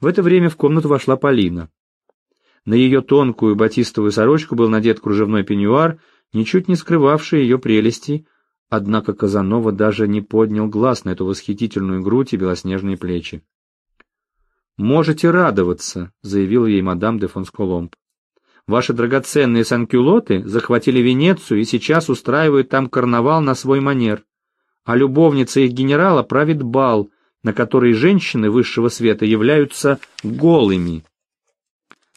В это время в комнату вошла Полина. На ее тонкую батистовую сорочку был надет кружевной пеньюар, ничуть не скрывавший ее прелести, однако Казанова даже не поднял глаз на эту восхитительную грудь и белоснежные плечи. «Можете радоваться», — заявила ей мадам де Фонсколомб. «Ваши драгоценные санкюлоты захватили Венецию и сейчас устраивают там карнавал на свой манер, а любовница их генерала правит бал, на который женщины высшего света являются голыми».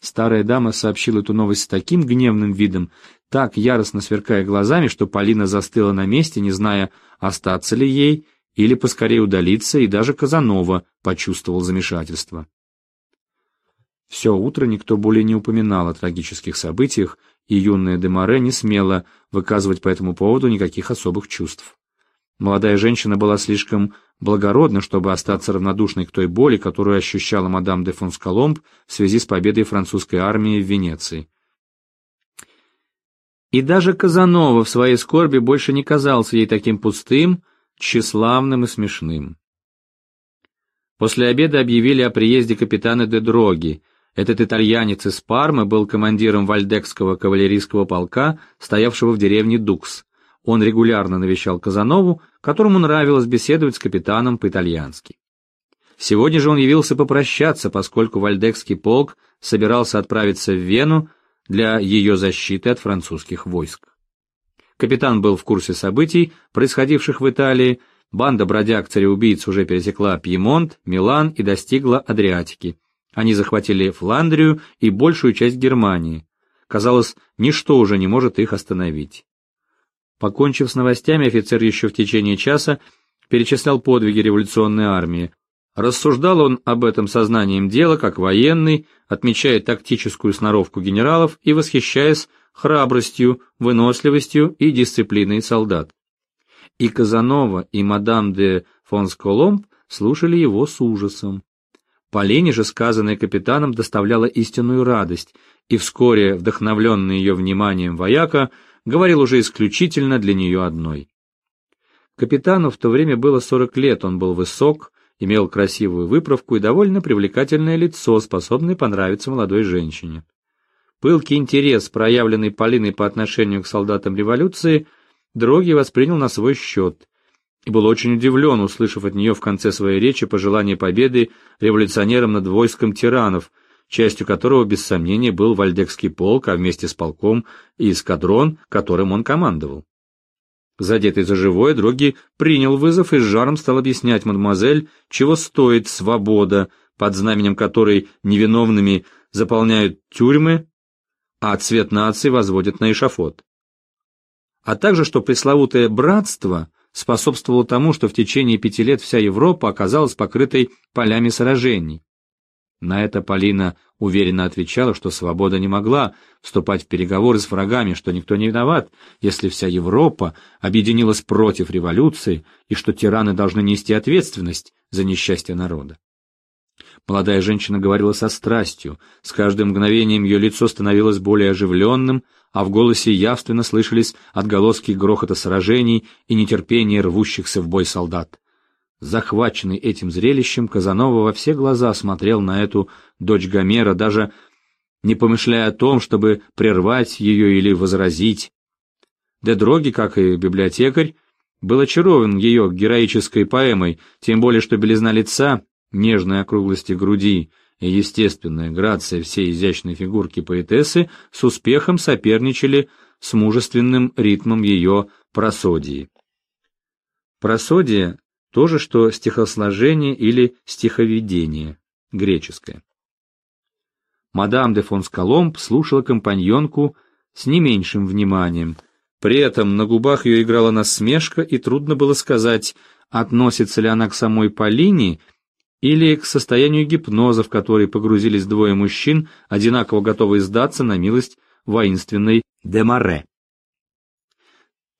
Старая дама сообщила эту новость с таким гневным видом, так яростно сверкая глазами, что Полина застыла на месте, не зная, остаться ли ей или поскорее удалиться, и даже Казанова почувствовал замешательство. Все утро никто более не упоминал о трагических событиях, и юная Демаре не смела выказывать по этому поводу никаких особых чувств. Молодая женщина была слишком благородна, чтобы остаться равнодушной к той боли, которую ощущала мадам де Фонсколомб в связи с победой французской армии в Венеции. И даже Казанова в своей скорби больше не казался ей таким пустым, тщеславным и смешным. После обеда объявили о приезде капитана де Дроги. Этот итальянец из Пармы был командиром вальдекского кавалерийского полка, стоявшего в деревне Дукс. Он регулярно навещал Казанову, которому нравилось беседовать с капитаном по-итальянски. Сегодня же он явился попрощаться, поскольку вальдекский полк собирался отправиться в Вену для ее защиты от французских войск. Капитан был в курсе событий, происходивших в Италии, банда бродяг-цареубийц уже пересекла Пьемонт, Милан и достигла Адриатики. Они захватили Фландрию и большую часть Германии. Казалось, ничто уже не может их остановить. Покончив с новостями, офицер еще в течение часа перечислял подвиги революционной армии. Рассуждал он об этом сознанием дела, как военный, отмечая тактическую сноровку генералов и восхищаясь храбростью, выносливостью и дисциплиной солдат. И Казанова, и мадам де Фонсколомб слушали его с ужасом. Полине же сказанное капитаном доставляло истинную радость, и вскоре, вдохновленный ее вниманием вояка, говорил уже исключительно для нее одной. Капитану в то время было сорок лет, он был высок, имел красивую выправку и довольно привлекательное лицо, способное понравиться молодой женщине. Пылкий интерес, проявленный Полиной по отношению к солдатам революции, Дроги воспринял на свой счет и был очень удивлен, услышав от нее в конце своей речи пожелание победы революционерам над войском тиранов, частью которого, без сомнения, был Вальдекский полк, а вместе с полком и эскадрон, которым он командовал. Задетый за живое, Дроги принял вызов и с жаром стал объяснять мадемуазель, чего стоит свобода, под знаменем которой невиновными заполняют тюрьмы, а цвет нации возводят на эшафот. А также, что пресловутое «братство» способствовало тому, что в течение пяти лет вся Европа оказалась покрытой полями сражений. На это Полина уверенно отвечала, что свобода не могла вступать в переговоры с врагами, что никто не виноват, если вся Европа объединилась против революции и что тираны должны нести ответственность за несчастье народа. Молодая женщина говорила со страстью, с каждым мгновением ее лицо становилось более оживленным, а в голосе явственно слышались отголоски грохота сражений и нетерпения рвущихся в бой солдат. Захваченный этим зрелищем, Казанова во все глаза смотрел на эту дочь Гомера, даже не помышляя о том, чтобы прервать ее или возразить. Дедроги, как и библиотекарь, был очарован ее героической поэмой, тем более что белизна лица нежной округлости груди и естественная грация всей изящной фигурки поэтессы с успехом соперничали с мужественным ритмом ее просодии. Просодие — то же, что стихосложение или стиховедение, греческое. Мадам де фон Скаломб слушала компаньонку с не меньшим вниманием. При этом на губах ее играла насмешка, и трудно было сказать, относится ли она к самой Полине или к состоянию гипноза, в который погрузились двое мужчин, одинаково готовые сдаться на милость воинственной Демаре.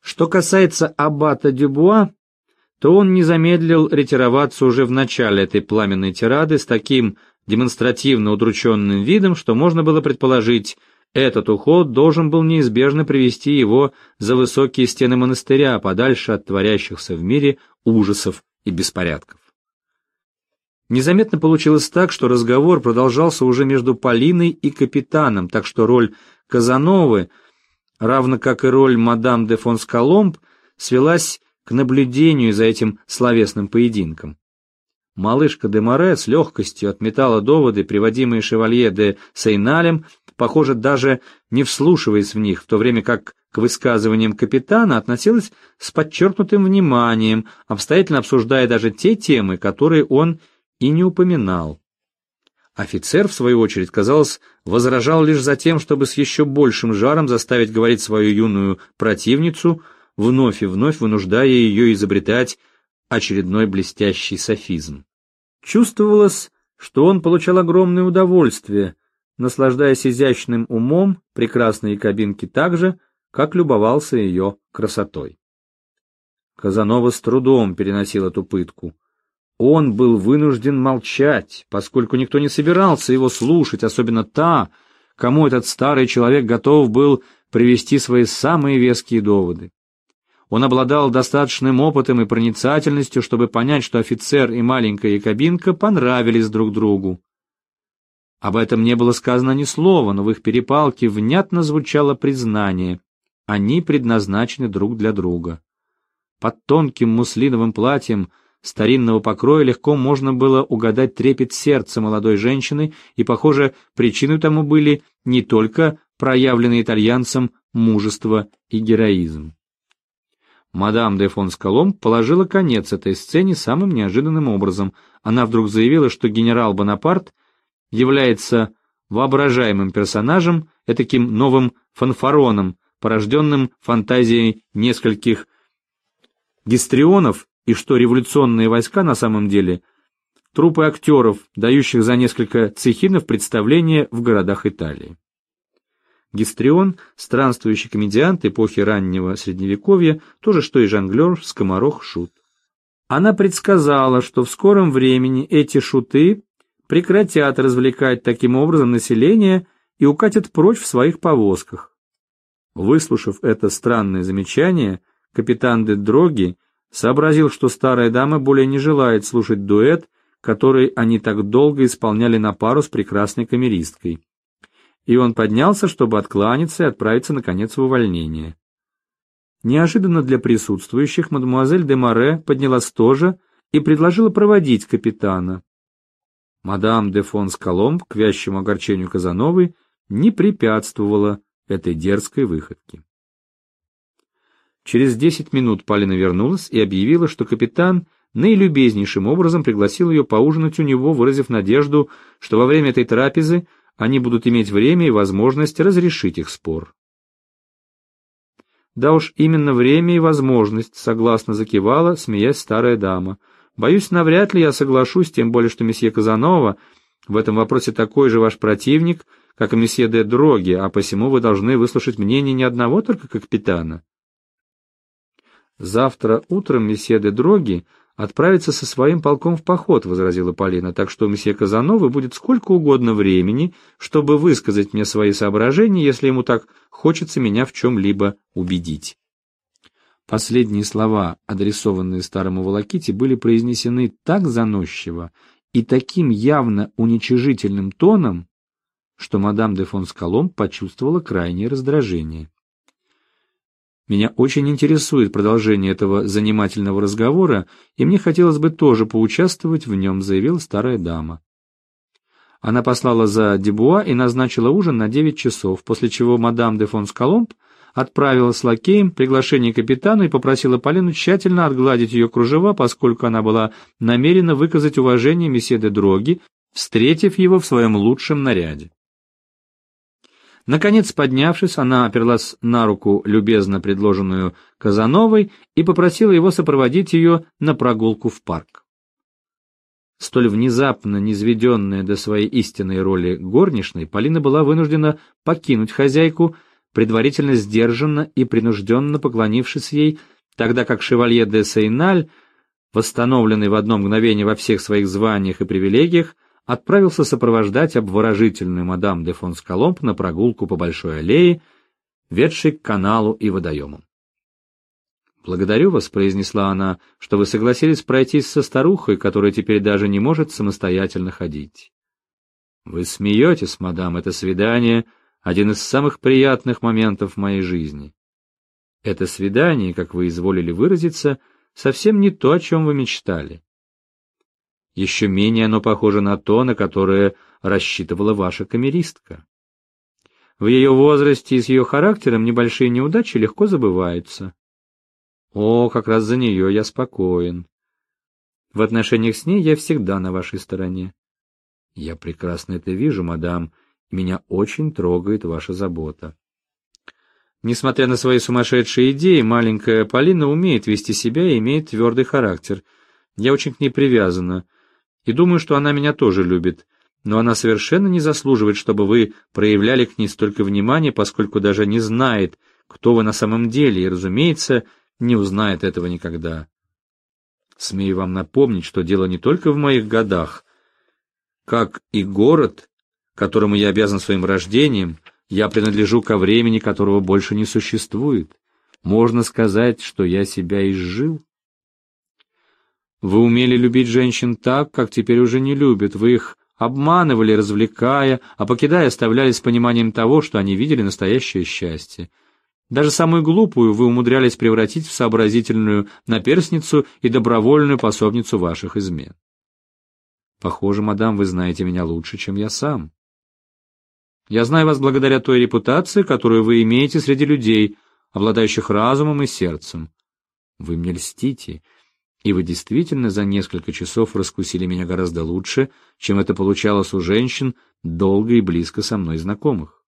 Что касается аббата Дюбуа, то он не замедлил ретироваться уже в начале этой пламенной тирады с таким демонстративно удрученным видом, что можно было предположить, этот уход должен был неизбежно привести его за высокие стены монастыря, подальше от творящихся в мире ужасов и беспорядков. Незаметно получилось так, что разговор продолжался уже между Полиной и капитаном, так что роль Казановы, равно как и роль мадам де Фонскаломб, свелась к наблюдению за этим словесным поединком. Малышка де Море с легкостью отметала доводы, приводимые шевалье де Сейналем, похоже, даже не вслушиваясь в них, в то время как к высказываниям капитана относилась с подчеркнутым вниманием, обстоятельно обсуждая даже те темы, которые он и не упоминал. Офицер, в свою очередь, казалось, возражал лишь за тем, чтобы с еще большим жаром заставить говорить свою юную противницу, вновь и вновь вынуждая ее изобретать очередной блестящий софизм. Чувствовалось, что он получал огромное удовольствие, наслаждаясь изящным умом прекрасной кабинки так же, как любовался ее красотой. Казанова с трудом переносил эту пытку. Он был вынужден молчать, поскольку никто не собирался его слушать, особенно та, кому этот старый человек готов был привести свои самые веские доводы. Он обладал достаточным опытом и проницательностью, чтобы понять, что офицер и маленькая кабинка понравились друг другу. Об этом не было сказано ни слова, но в их перепалке внятно звучало признание. Они предназначены друг для друга. Под тонким муслиновым платьем старинного покроя легко можно было угадать трепет сердца молодой женщины, и, похоже, причиной тому были не только проявленные итальянцам мужество и героизм. Мадам де фон Скалом положила конец этой сцене самым неожиданным образом. Она вдруг заявила, что генерал Бонапарт является воображаемым персонажем, этаким новым фанфароном, порожденным фантазией нескольких гистрионов и что революционные войска на самом деле трупы актеров, дающих за несколько цехинов представления в городах Италии. Гистрион, странствующий комедиант эпохи раннего Средневековья, то же что и жонглер, скоморох, шут. Она предсказала, что в скором времени эти шуты прекратят развлекать таким образом население и укатят прочь в своих повозках. Выслушав это странное замечание, капитан де Дроги Сообразил, что старая дама более не желает слушать дуэт, который они так долго исполняли на пару с прекрасной камеристкой. И он поднялся, чтобы откланяться и отправиться, наконец, в увольнение. Неожиданно для присутствующих мадемуазель де Море поднялась тоже и предложила проводить капитана. Мадам де фон Скаломб, к вящему огорчению Казановой, не препятствовала этой дерзкой выходке. Через десять минут Полина вернулась и объявила, что капитан наилюбезнейшим образом пригласил ее поужинать у него, выразив надежду, что во время этой трапезы они будут иметь время и возможность разрешить их спор. Да уж именно время и возможность, согласно закивала, смеясь старая дама. Боюсь, навряд ли я соглашусь, тем более, что месье Казанова в этом вопросе такой же ваш противник, как и месье де Дроги, а посему вы должны выслушать мнение не одного только капитана. «Завтра утром месье де Дроги отправится со своим полком в поход», — возразила Полина, «так что у месье Казановы будет сколько угодно времени, чтобы высказать мне свои соображения, если ему так хочется меня в чем-либо убедить». Последние слова, адресованные старому Волоките, были произнесены так заносчиво и таким явно уничижительным тоном, что мадам де фон Скалом почувствовала крайнее раздражение. Меня очень интересует продолжение этого занимательного разговора, и мне хотелось бы тоже поучаствовать в нем», — заявила старая дама. Она послала за Дебуа и назначила ужин на девять часов, после чего мадам де фон Скаломб отправила с лакеем приглашение капитану и попросила Полину тщательно отгладить ее кружева, поскольку она была намерена выказать уважение месье де Дроги, встретив его в своем лучшем наряде. Наконец, поднявшись, она оперлась на руку, любезно предложенную Казановой, и попросила его сопроводить ее на прогулку в парк. Столь внезапно низведенная до своей истинной роли горничной, Полина была вынуждена покинуть хозяйку, предварительно сдержанно и принужденно поклонившись ей, тогда как шевалье де Сейналь, восстановленный в одно мгновение во всех своих званиях и привилегиях, отправился сопровождать обворожительную мадам де фон Скаломб на прогулку по большой аллее, ведшей к каналу и водоемам. «Благодарю вас», — произнесла она, — «что вы согласились пройтись со старухой, которая теперь даже не может самостоятельно ходить». «Вы смеетесь, мадам, это свидание — один из самых приятных моментов в моей жизни. Это свидание, как вы изволили выразиться, совсем не то, о чем вы мечтали. Еще менее оно похоже на то, на которое рассчитывала ваша камеристка. В ее возрасте и с ее характером небольшие неудачи легко забываются. О, как раз за нее я спокоен. В отношениях с ней я всегда на вашей стороне. Я прекрасно это вижу, мадам, меня очень трогает ваша забота. Несмотря на свои сумасшедшие идеи, маленькая Полина умеет вести себя и имеет твердый характер. Я очень к ней привязана, и думаю, что она меня тоже любит, но она совершенно не заслуживает, чтобы вы проявляли к ней столько внимания, поскольку даже не знает, кто вы на самом деле, и, разумеется, не узнает этого никогда. Смею вам напомнить, что дело не только в моих годах. Как и город, которому я обязан своим рождением, я принадлежу ко времени, которого больше не существует. Можно сказать, что я себя изжил. Вы умели любить женщин так, как теперь уже не любят. Вы их обманывали, развлекая, а покидая, оставляли с пониманием того, что они видели настоящее счастье. Даже самую глупую вы умудрялись превратить в сообразительную наперсницу и добровольную пособницу ваших измен. Похоже, мадам, вы знаете меня лучше, чем я сам. Я знаю вас благодаря той репутации, которую вы имеете среди людей, обладающих разумом и сердцем. Вы мне льстите, и вы действительно за несколько часов раскусили меня гораздо лучше, чем это получалось у женщин, долго и близко со мной знакомых.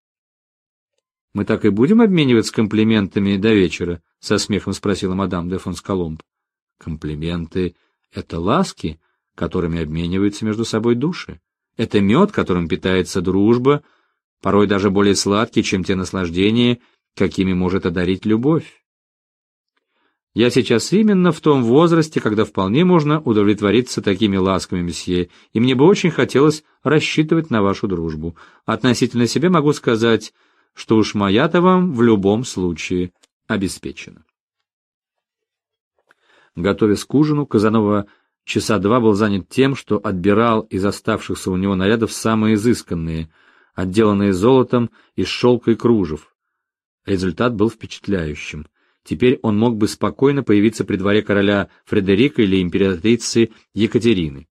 «Мы так и будем обмениваться комплиментами до вечера?» — со смехом спросила мадам де фон Сколомб. «Комплименты — это ласки, которыми обмениваются между собой души. Это мед, которым питается дружба, порой даже более сладкий, чем те наслаждения, какими может одарить любовь. Я сейчас именно в том возрасте, когда вполне можно удовлетвориться такими ласками, месье, и мне бы очень хотелось рассчитывать на вашу дружбу. Относительно себя могу сказать, что уж моя-то вам в любом случае обеспечена. Готовясь к ужину, Казанова часа два был занят тем, что отбирал из оставшихся у него нарядов самые изысканные, отделанные золотом из шелка и кружев. Результат был впечатляющим. Теперь он мог бы спокойно появиться при дворе короля Фредерика или императрицы Екатерины.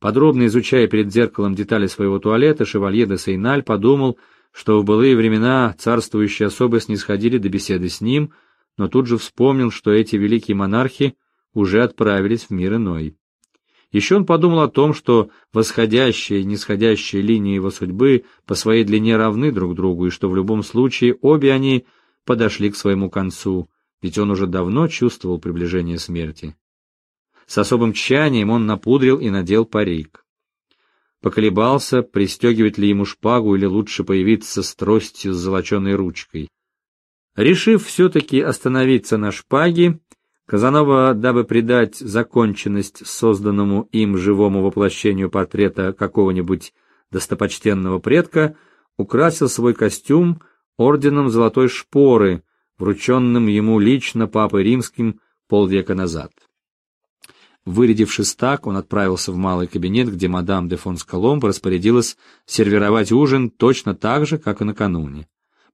Подробно изучая перед зеркалом детали своего туалета, шевалье де Сейналь подумал, что в былые времена царствующие особы снисходили до беседы с ним, но тут же вспомнил, что эти великие монархи уже отправились в мир иной. Еще он подумал о том, что восходящие и нисходящие линии его судьбы по своей длине равны друг другу, и что в любом случае обе они подошли к своему концу, ведь он уже давно чувствовал приближение смерти. С особым тщанием он напудрил и надел парик поколебался, пристегивать ли ему шпагу или лучше появиться с тростью с золоченой ручкой. Решив все-таки остановиться на шпаге, Казанова, дабы придать законченность созданному им живому воплощению портрета какого-нибудь достопочтенного предка, украсил свой костюм орденом золотой шпоры, врученным ему лично Папой Римским полвека назад. Вырядившись так, он отправился в малый кабинет, где мадам де фон Сколомб распорядилась сервировать ужин точно так же, как и накануне.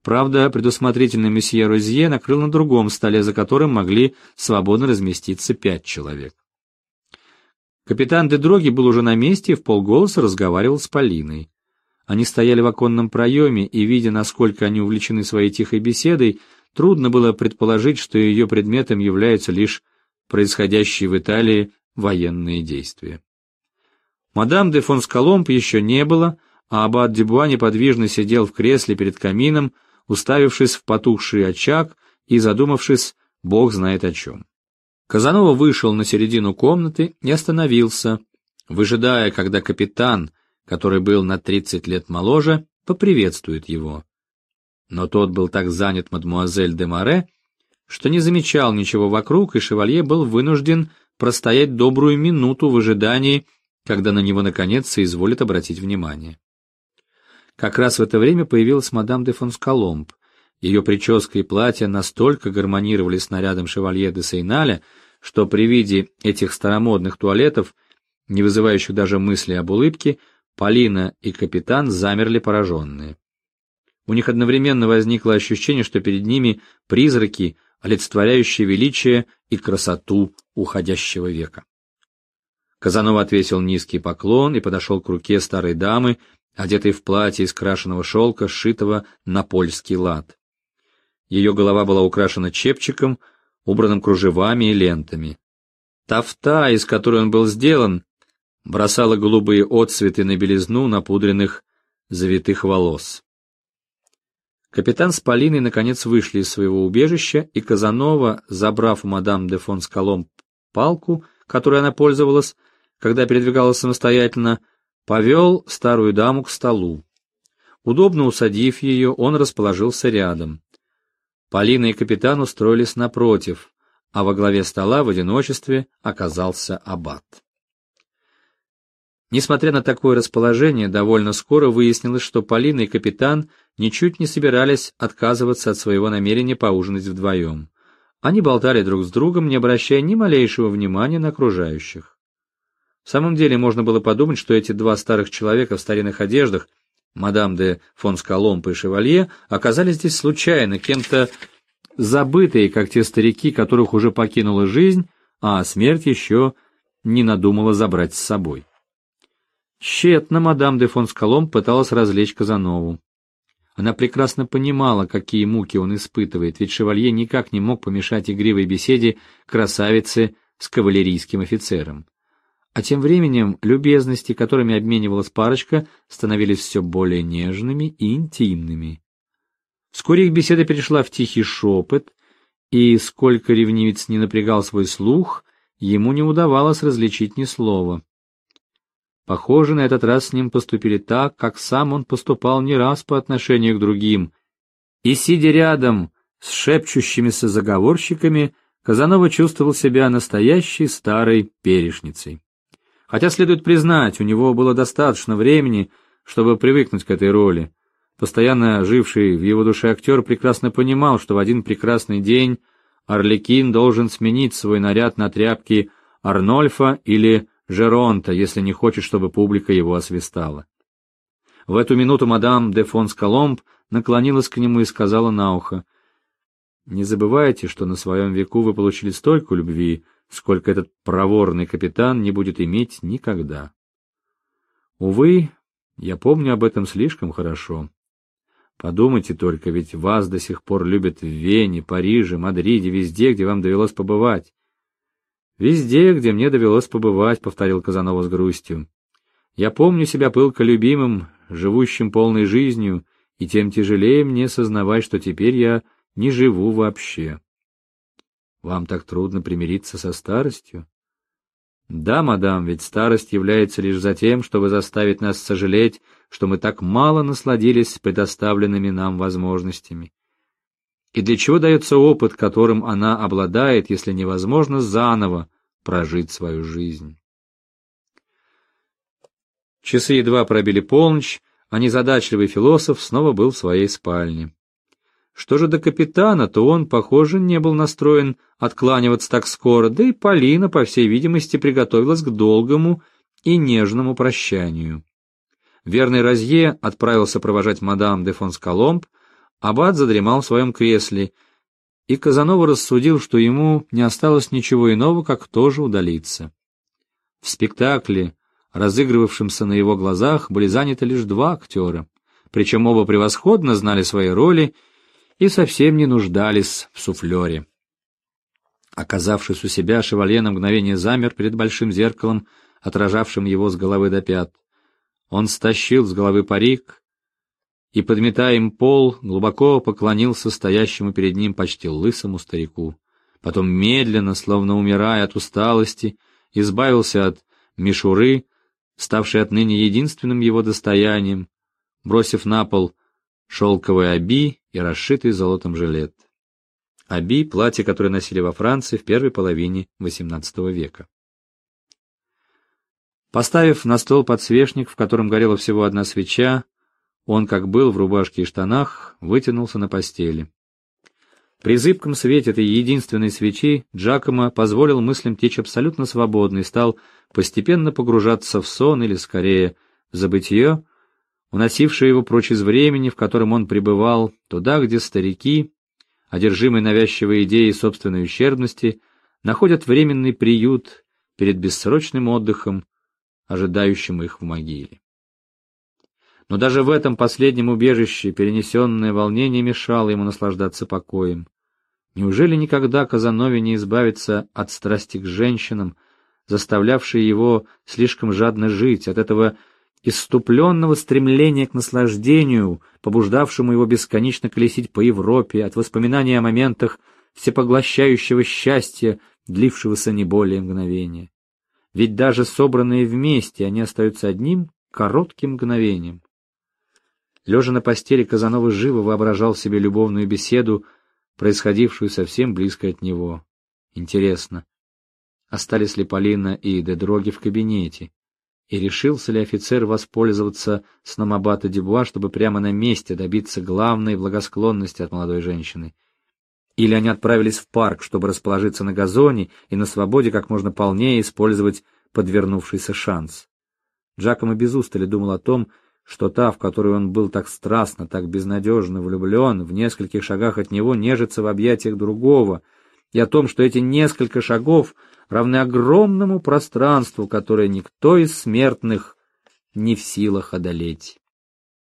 Правда, предусмотрительный месье Розье накрыл на другом столе, за которым могли свободно разместиться пять человек. Капитан де Дроги был уже на месте и в полголоса разговаривал с Полиной. Они стояли в оконном проеме, и, видя, насколько они увлечены своей тихой беседой, трудно было предположить, что ее предметом являются лишь происходящие в Италии военные действия. Мадам де фон Скаломб еще не было, а аббат Дебуа неподвижно сидел в кресле перед камином, уставившись в потухший очаг и задумавшись, бог знает о чем. Казанова вышел на середину комнаты и остановился, выжидая, когда капитан, который был на тридцать лет моложе, поприветствует его. Но тот был так занят мадмуазель де Море, что не замечал ничего вокруг, и шевалье был вынужден простоять добрую минуту в ожидании, когда на него наконец соизволит обратить внимание. Как раз в это время появилась мадам де фон Скаломб. Ее прическа и платье настолько гармонировали с нарядом шевалье де Сейналя, что при виде этих старомодных туалетов, не вызывающих даже мысли об улыбке, Полина и капитан замерли пораженные. У них одновременно возникло ощущение, что перед ними призраки, олицетворяющие величие и красоту уходящего века. Казанова отвесил низкий поклон и подошел к руке старой дамы, одетой в платье из крашеного шелка, сшитого на польский лад. Ее голова была украшена чепчиком, убранным кружевами и лентами. Тафта, из которой он был сделан, бросала голубые отцветы на белизну напудренных завитых волос. Капитан с Полиной наконец вышли из своего убежища, и Казанова, забрав у мадам де фон Скалом палку, которой она пользовалась, когда передвигалась самостоятельно, повел старую даму к столу. Удобно усадив ее, он расположился рядом. Полина и капитан устроились напротив, а во главе стола в одиночестве оказался аббат. Несмотря на такое расположение, довольно скоро выяснилось, что Полина и капитан ничуть не собирались отказываться от своего намерения поужинать вдвоем. Они болтали друг с другом, не обращая ни малейшего внимания на окружающих. В самом деле можно было подумать, что эти два старых человека в старинных одеждах, мадам де фон Скаломпа и Шевалье, оказались здесь случайно, кем-то забытые, как те старики, которых уже покинула жизнь, а смерть еще не надумала забрать с собой. Тщетно мадам де фон Скалом пыталась развлечь Казанову. Она прекрасно понимала, какие муки он испытывает, ведь шевалье никак не мог помешать игривой беседе красавицы с кавалерийским офицером. А тем временем любезности, которыми обменивалась парочка, становились все более нежными и интимными. Вскоре их беседа перешла в тихий шепот, и сколько ревнивец не напрягал свой слух, ему не удавалось различить ни слова. Похоже, на этот раз с ним поступили так, как сам он поступал не раз по отношению к другим. И, сидя рядом с шепчущимися заговорщиками, Казанова чувствовал себя настоящей старой перешницей. Хотя, следует признать, у него было достаточно времени, чтобы привыкнуть к этой роли. Постоянно живший в его душе актер прекрасно понимал, что в один прекрасный день Орликин должен сменить свой наряд на тряпки Арнольфа или Жеронта, если не хочет, чтобы публика его освистала. В эту минуту мадам де фон Скаломб наклонилась к нему и сказала на ухо, «Не забывайте, что на своем веку вы получили столько любви, сколько этот проворный капитан не будет иметь никогда. Увы, я помню об этом слишком хорошо. Подумайте только, ведь вас до сих пор любят в Вене, Париже, Мадриде, везде, где вам довелось побывать. «Везде, где мне довелось побывать», — повторил Казанова с грустью. «Я помню себя пылко любимым, живущим полной жизнью, и тем тяжелее мне сознавать, что теперь я не живу вообще». «Вам так трудно примириться со старостью?» «Да, мадам, ведь старость является лишь за тем, чтобы заставить нас сожалеть, что мы так мало насладились предоставленными нам возможностями. И для чего дается опыт, которым она обладает, если невозможно заново прожить свою жизнь? Часы едва пробили полночь, а незадачливый философ снова был в своей спальне. Что же до капитана, то он, похоже, не был настроен откланиваться так скоро, да и Полина, по всей видимости, приготовилась к долгому и нежному прощанию. Верный Розье отправился провожать мадам де фон Скаломб, Аббат задремал в своем кресле, и Казанова рассудил, что ему не осталось ничего иного, как тоже удалиться. В спектакле, разыгрывавшемся на его глазах, были заняты лишь два актера, причем оба превосходно знали свои роли и совсем не нуждались в суфлере. Оказавшись у себя, шевалье на мгновение замер перед большим зеркалом, отражавшим его с головы до пят. Он стащил с головы парик, и, подметая им пол, глубоко поклонился стоящему перед ним почти лысому старику. Потом медленно, словно умирая от усталости, избавился от мишуры, ставшей отныне единственным его достоянием, бросив на пол шелковый оби и расшитый золотом жилет. Оби — платье, которое носили во Франции в первой половине XVIII века. Поставив на стол подсвечник, в котором горела всего одна свеча, Он, как был в рубашке и штанах, вытянулся на постели. При зыбком свете этой единственной свечи Джакомо позволил мыслям течь абсолютно свободно и стал постепенно погружаться в сон или, скорее, в забытье, уносившее его прочь из времени, в котором он пребывал, туда, где старики, одержимые навязчивой идеей собственной ущербности, находят временный приют перед бессрочным отдыхом, ожидающим их в могиле. Но даже в этом последнем убежище перенесенное волнение мешало ему наслаждаться покоем. Неужели никогда Казанове не избавиться от страсти к женщинам, заставлявшей его слишком жадно жить, от этого иступленного стремления к наслаждению, побуждавшему его бесконечно колесить по Европе, от воспоминания о моментах всепоглощающего счастья, длившегося не более мгновения. Ведь даже собранные вместе они остаются одним коротким мгновением. Лежа на постели, Казанова живо воображал себе любовную беседу, происходившую совсем близко от него. Интересно, остались ли Полина и Дедроги в кабинете? И решился ли офицер воспользоваться сном аббата Дюбуа, чтобы прямо на месте добиться главной благосклонности от молодой женщины? Или они отправились в парк, чтобы расположиться на газоне и на свободе как можно полнее использовать подвернувшийся шанс? Джакомо без устали думал о том, что та, в которую он был так страстно, так безнадежно влюблен, в нескольких шагах от него нежится в объятиях другого, и о том, что эти несколько шагов равны огромному пространству, которое никто из смертных не в силах одолеть.